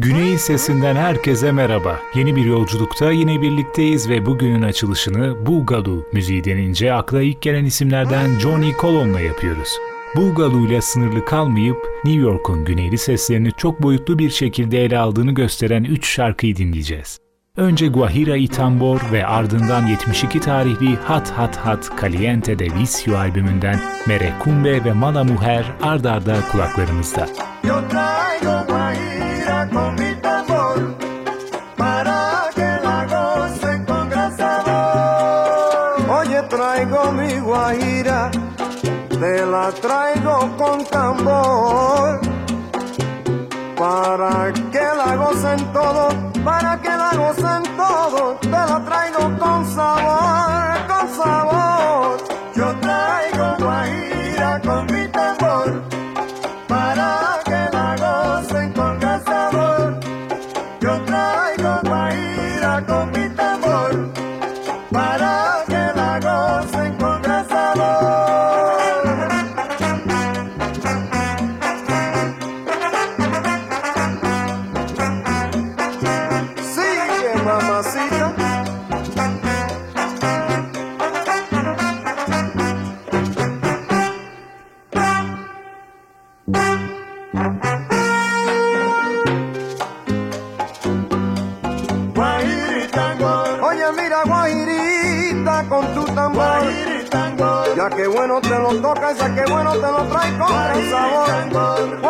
Güney'in sesinden herkese merhaba. Yeni bir yolculukta yine birlikteyiz ve bugünün açılışını Boogaloo müziği denince akla ilk gelen isimlerden Johnny Colon'la yapıyoruz. Boogaloo ile sınırlı kalmayıp New York'un güneyli seslerini çok boyutlu bir şekilde ele aldığını gösteren 3 şarkıyı dinleyeceğiz. Önce Guajira Itambor ve ardından 72 tarihli Hat Hat Hat Caliente de Vicio albümünden Merecumbe ve Mala Mujer ard kulaklarımızda. Yo traigo Guajira Oye, traigo mi Guajira, te la traigo con tambor para que la gocen todo, para que la gocen todo, te la traigo con sabor, con sabor. Ya que bueno te lo toca, ya que bueno te lo trae con gran sabor.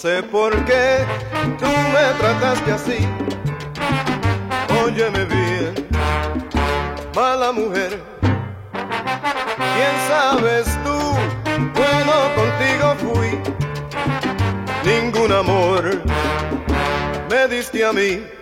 Sé por qué tú me trataste así. Óyeme bien, mala mujer. ¿Quién sabes tú? Bueno, contigo fui. Ningún amor me diste a mí.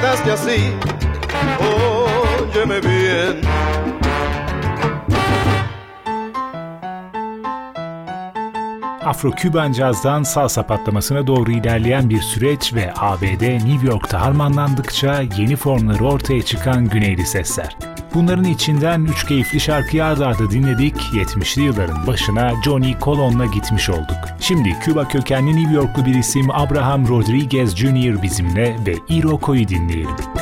Trataste así. Óyeme bien. Afro-Küban cazdan salsa patlamasına doğru ilerleyen bir süreç ve ABD New York'ta harmanlandıkça yeni formları ortaya çıkan güneyli sesler. Bunların içinden üç keyifli şarkıyı arda arda dinledik, 70'li yılların başına Johnny Colon'la gitmiş olduk. Şimdi Küba kökenli New Yorklu bir isim Abraham Rodriguez Jr. bizimle ve Iroquois'u dinleyelim.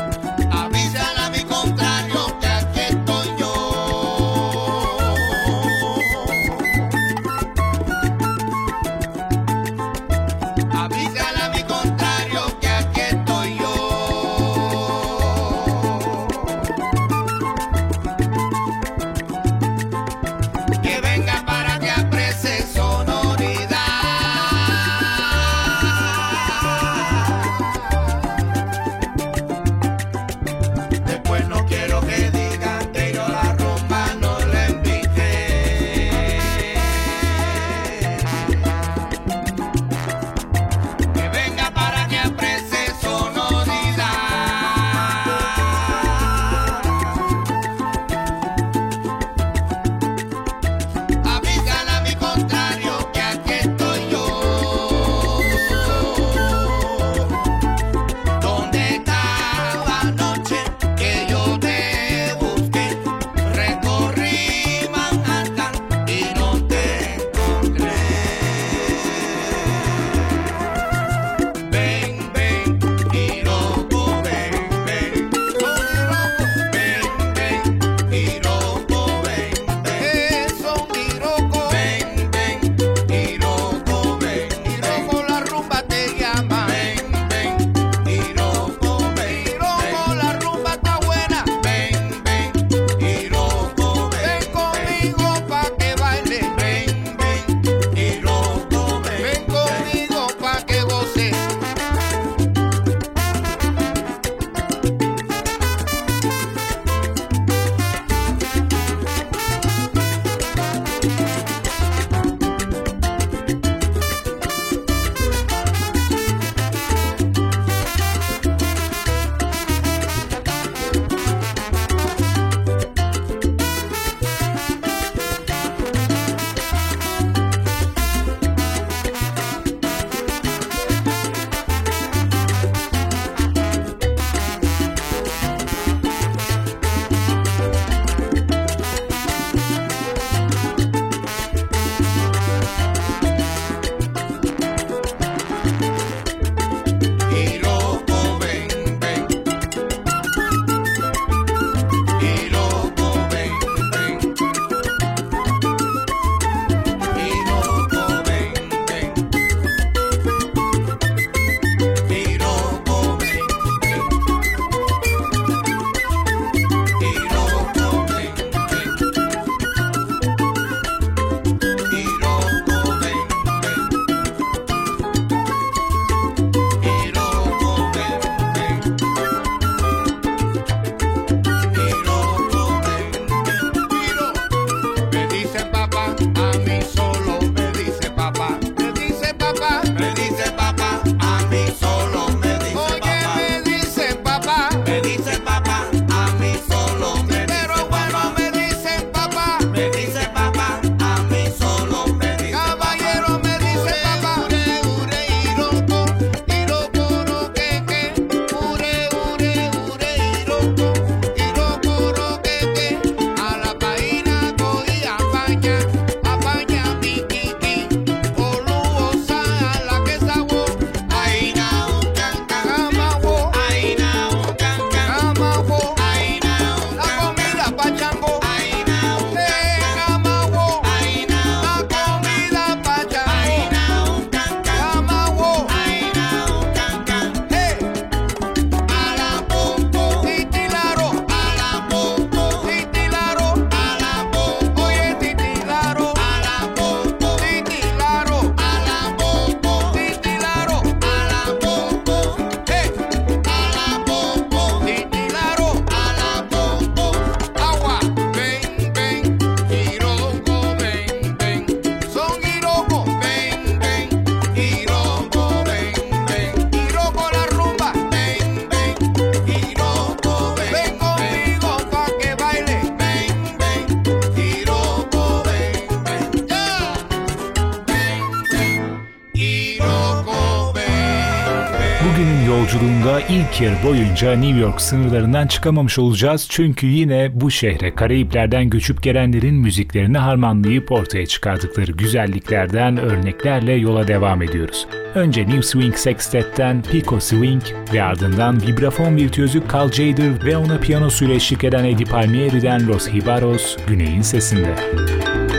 Boyunca New York sınırlarından çıkamamış olacağız. Çünkü yine bu şehre Karayiplerden göçüp gelenlerin müziklerini harmanlayıp ortaya çıkardıkları güzelliklerden örneklerle yola devam ediyoruz. Önce New Swing Sextet'ten Pico Swing ve ardından vibrafon virtüözü Carl Jader ve ona piyanosuyla eşlik eden Eddie Palmieri'den Los Hibaros, Güney'in sesinde. Latin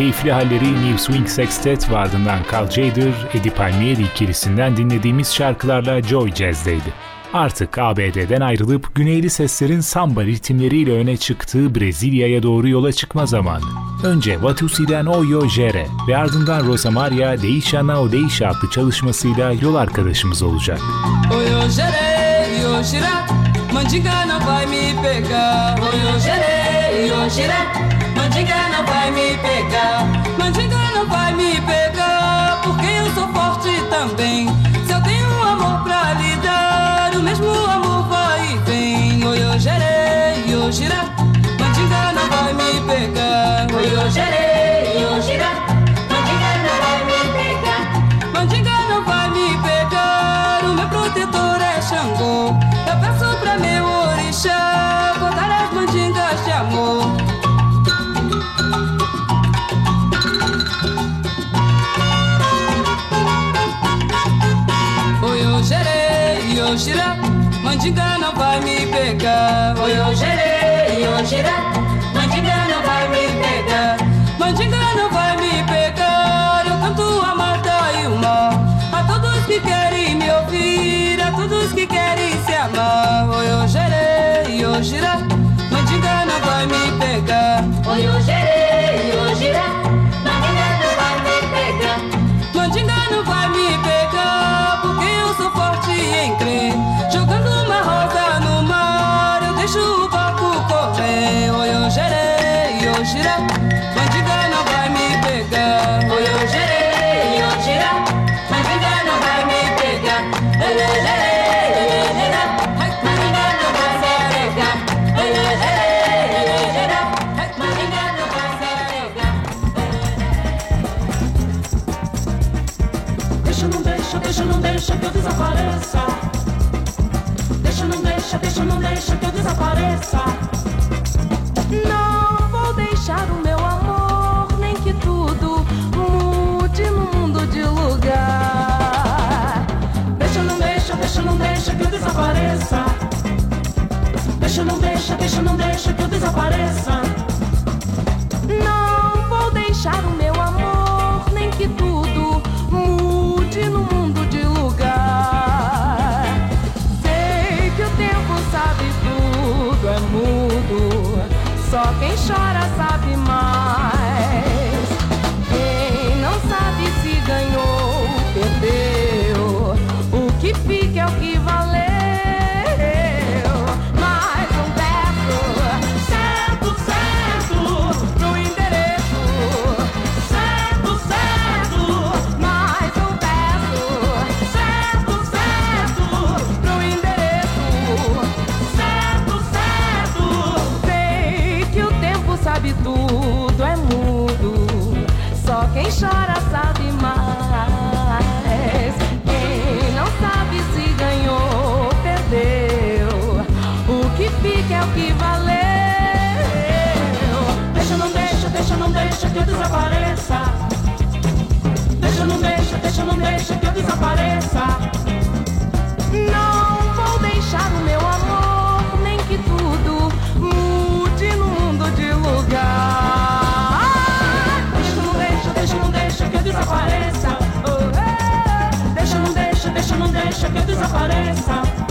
keyifli halleri New Swing Sextet ve ardından Carl Jader, Eddie Palmieri ikilisinden dinlediğimiz şarkılarla Joy Jazz'deydi. Artık ABD'den ayrılıp güneyli seslerin samba ritimleriyle öne çıktığı Brezilya'ya doğru yola çıkma zamanı. Önce Vatusi'den Oyo Jere ve ardından Rosa Maria Deisha Nao Deisha adlı çalışmasıyla yol arkadaşımız olacak. Oyo Jere, yo Jira, Mandinga não vai me pegar. Oyo Jere, yo Jira, Mandinga não vai me pegar. Mandinga não vai me pegar, porque eu sou forte também. Se eu tenho um amor pra lhe dar, o mesmo amor vai e vem. Oyo Jere, yo Jira, Mandinga não vai me pegar. Oyo Jere, yo gira, mandinga não vai me pegar. Oi, eu gira, mandinga não vai me pegar. Mandinga não vai me pegar, eu canto a Marta e o mar. A todos que querem me ouvir, a todos que querem se amar. Oi, eu gerei, Não vou deixar o meu amor, nem que tudo mude no mundo de lugar. Deixa, não deixa, deixa, não deixa que eu desapareça. Deixa, não deixa, deixa, não deixa que eu desapareça. Não vou deixar o meu amor, nem que tudo mude no mundo de lugar. Deixa, não deixa, deixa, não deixa que eu desapareça. Oh, é. Deixa, não deixa, deixa, não deixa que eu desapareça.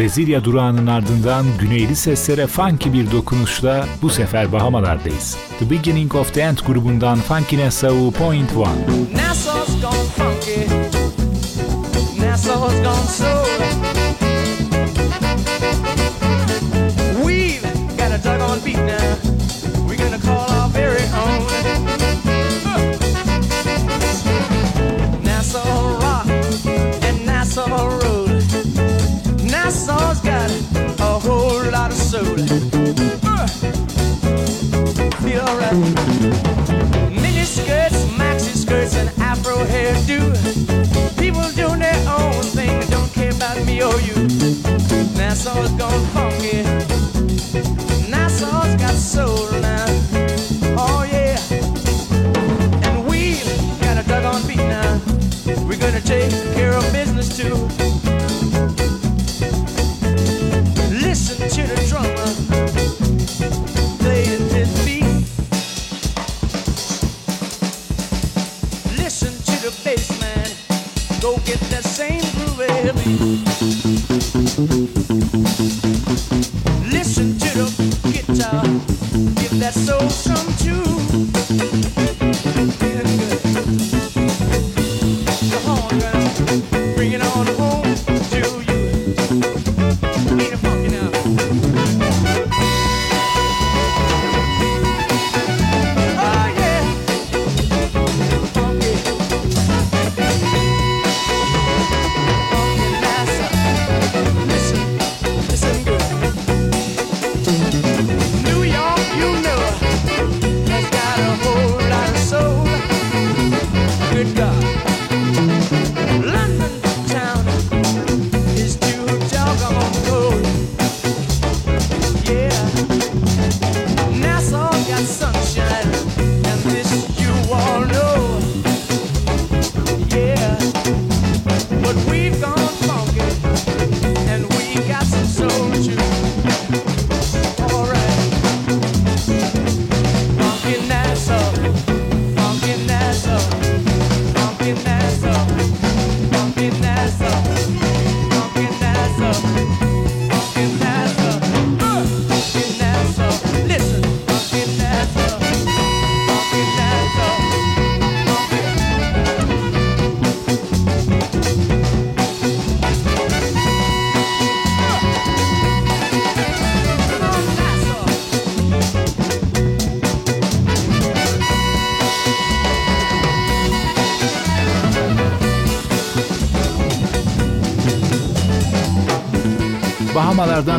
Brezilya durağının ardından güneyli seslere funky bir dokunuşla bu sefer Bahamalardayız. The Beginning of the End grubundan Funky Nassau Point One. Nassau's gone Mini skirts, maxi skirts, and afro hairdo. People doing their own thing, don't care about me or you. Now it's always gone funky. Listen to the guitar, give that soul some.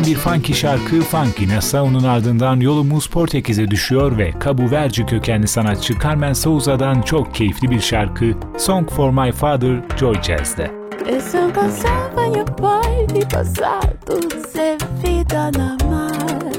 Ardından bir funky şarkı Funky Nasau'nun ardından yolumuz Portekiz'e düşüyor ve Cabo Verde kökenli sanatçı Carmen Souza'dan çok keyifli bir şarkı Song for My Father Joy Jazz'de. Eu cansava meu pai de passar toda vida na mar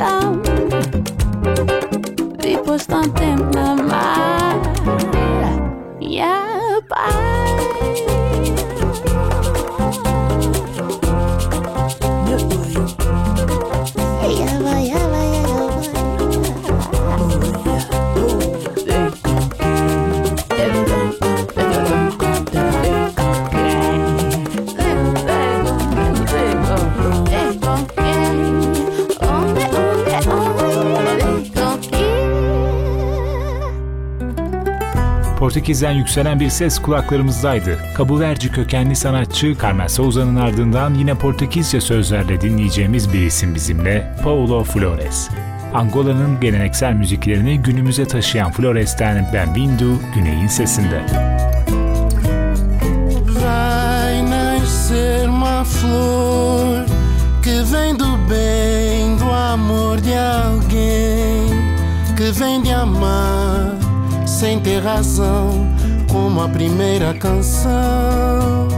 down. People something my mind. Yeah, bye. 1908'den yükselen bir ses kulaklarımızdaydı. Kabuverci kökenli sanatçı Carmen Souza'nın ardından yine Portekizce sözlerle dinleyeceğimiz bir isim bizimle, Paulo Flores. Angola'nın geleneksel müziklerini günümüze taşıyan Flores'ten Bembindo, Güney'in sesinde. Vai nascer uma flor que vem do bem, do amor de alguém que vem de amar sem ter razão, como a primeira canção.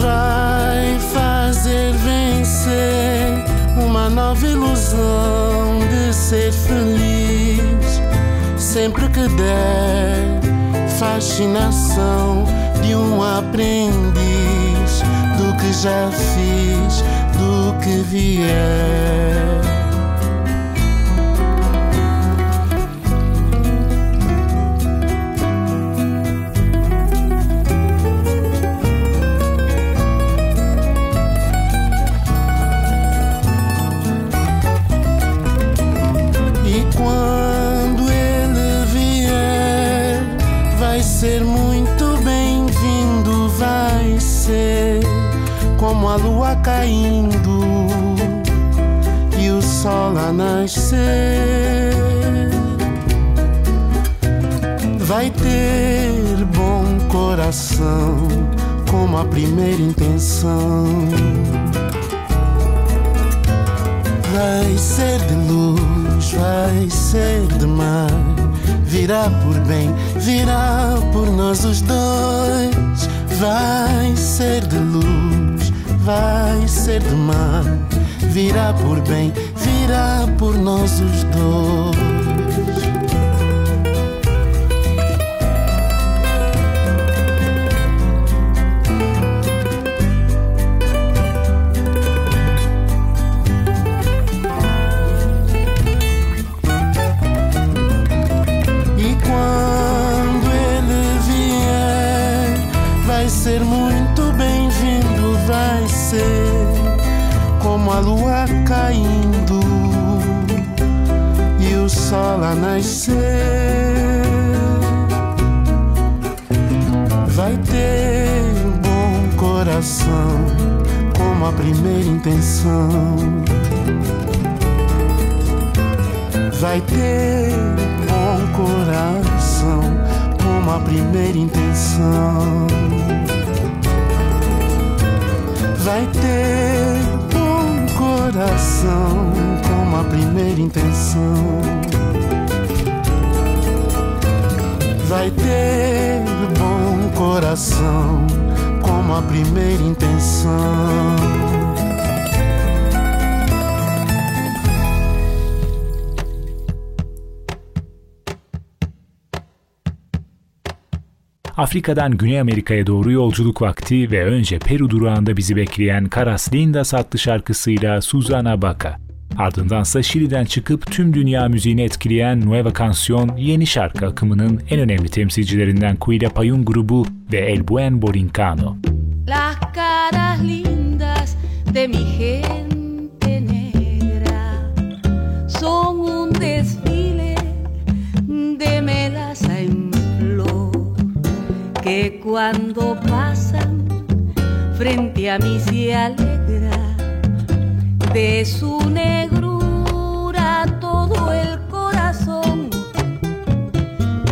Vai fazer vencer uma nova ilusão de ser feliz sempre que der fascinação de um aprendiz do que já fiz, do que vier. Quando ele vier, vai ser muito bem-vindo, vai ser como a lua caindo e o sol a nascer. Vai ter bom coração, como a primeira intenção. Vai ser de luz, vai ser de mar. Virá por bem, virá por nós os dois. Vai ser de luz, vai ser de mar. Virá por bem, virá por nós os dois. A lua caindo e o sol a nascer. Vai ter bom coração, como a primeira intenção. Vai ter bom coração, como a primeira intenção. Vai ter coração, como a primeira intenção. Vai ter bom coração como a primeira intenção. Afrika'dan Güney Amerika'ya doğru yolculuk vakti ve önce Peru durağında bizi bekleyen Caras Lindas adlı şarkısıyla Susana Baca. Ardındansa Şili'den çıkıp tüm dünya müziğini etkileyen Nueva Canción yeni şarkı akımının en önemli temsilcilerinden Cuida Payún grubu ve El Buen Borincano. Las caras lindas de mi gente negra son un desfile de que cuando pasan frente a mí se alegra de su negrura todo el corazón.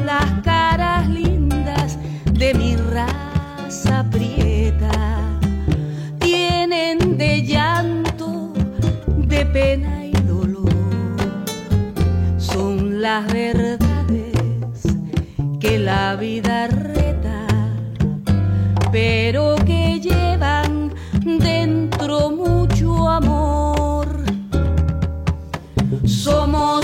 Las caras lindas de mi raza prieta tienen de llanto, de pena y dolor. Son las verdades que la vida pero que llevan dentro mucho amor. Somos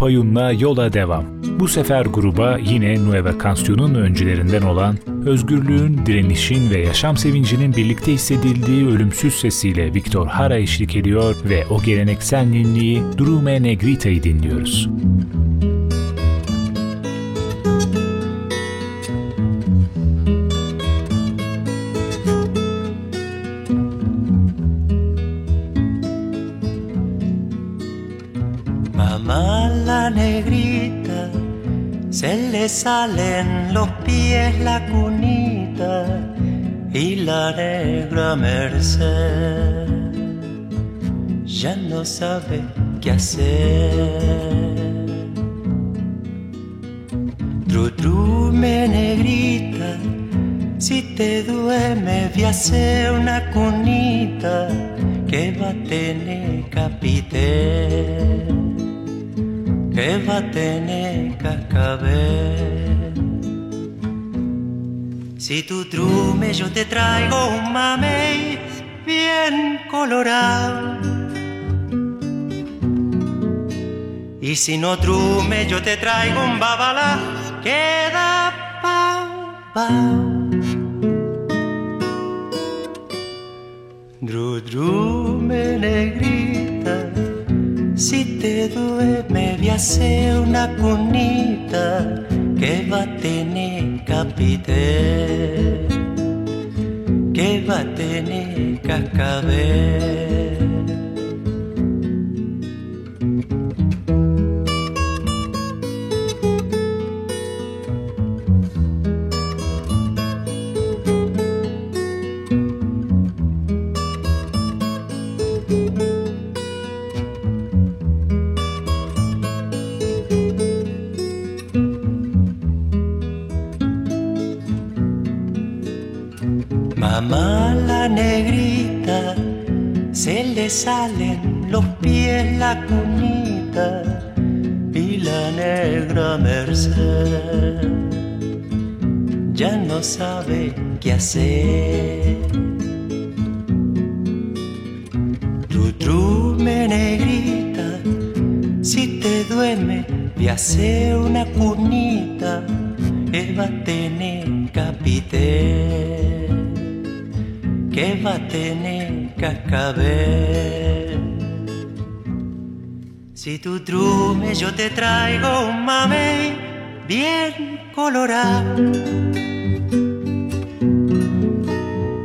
Payun'la yola devam. Bu sefer gruba yine Nueva Canción'un öncülerinden olan özgürlüğün, direnişin ve yaşam sevincinin birlikte hissedildiği ölümsüz sesiyle Victor Hara eşlik ediyor ve o geleneksel ninniyi Drume Negrita'yı dinliyoruz. Salen los pies la cunita y la negra merced ya no sabe qué hacer. Tru, tru, me negrita, si te duerme voy a hacer una cunita que va a tener capité, que va a tener cascabel. Si tu trume yo te traigo un mamey bien colorado. Y si no trume yo te traigo un babalá que da pau, pau. Dru, dru, me negrita, si te duerme voy a hacer una cunita que va a tener capité, que va a tener cascabel. Salen los pies la cunita y la negra merced ya no sabe qué hacer. Tru, tru, me negrita, si te duerme, a hacer una cunita que va a tener capité, que va a tener cascabel. Si tu trume yo te traigo un mamey bien colorado.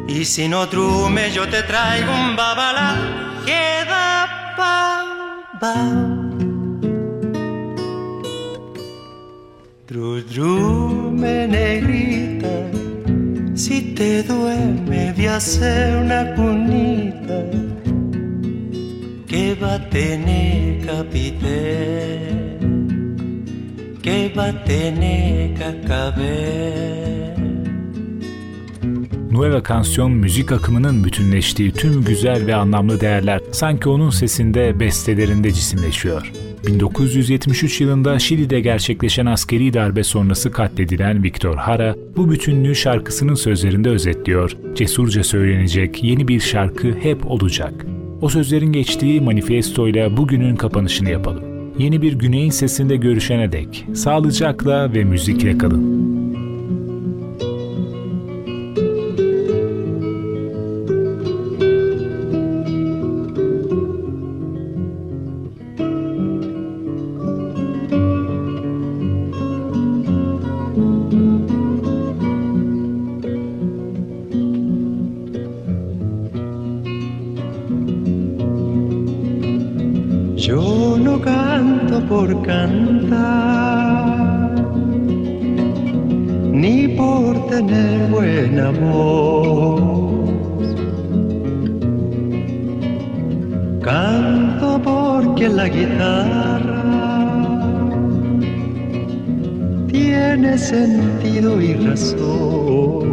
Y si no trume yo te traigo un babalá que da pau, pau. Tru, tru, me negrita, si te duerme voy a hacer una cunita que va a tener capité, que va a tener cascabel. Nueva Kansiyon müzik akımının bütünleştiği tüm güzel ve anlamlı değerler sanki onun sesinde, bestelerinde cisimleşiyor. 1973 yılında Şili'de gerçekleşen askeri darbe sonrası katledilen Victor Hara, bu bütünlüğü şarkısının sözlerinde özetliyor. Cesurca söylenecek yeni bir şarkı hep olacak. O sözlerin geçtiği manifestoyla bugünün kapanışını yapalım. Yeni bir güneyin sesinde görüşene dek sağlıcakla ve müzikle kalın. La guitarra tiene sentido y razón.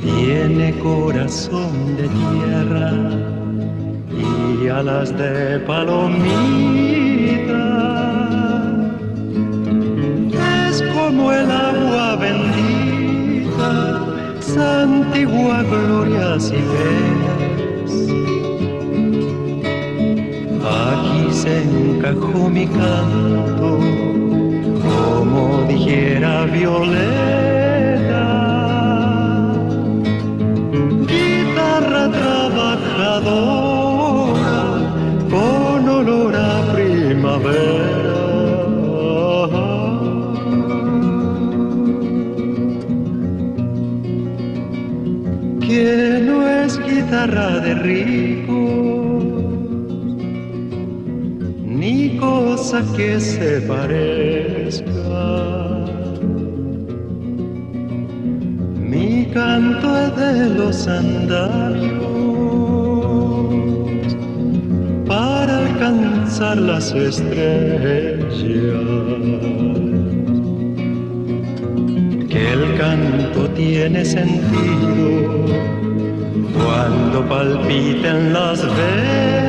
Tiene corazón de tierra y alas de palomita. Es como el agua bendita, santigua glorias y penas. Encajó mi canto como dijera Violeta. Se parezca. Mi canto es de los andarios para alcanzar las estrellas. Que el canto tiene sentido cuando palpiten las venas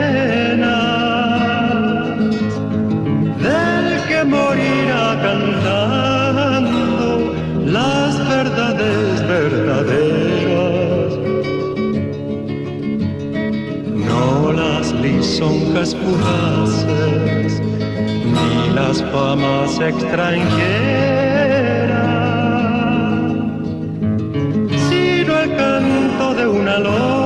lisonjas fugaces ni las famas extranjeras, sino el canto de una lonja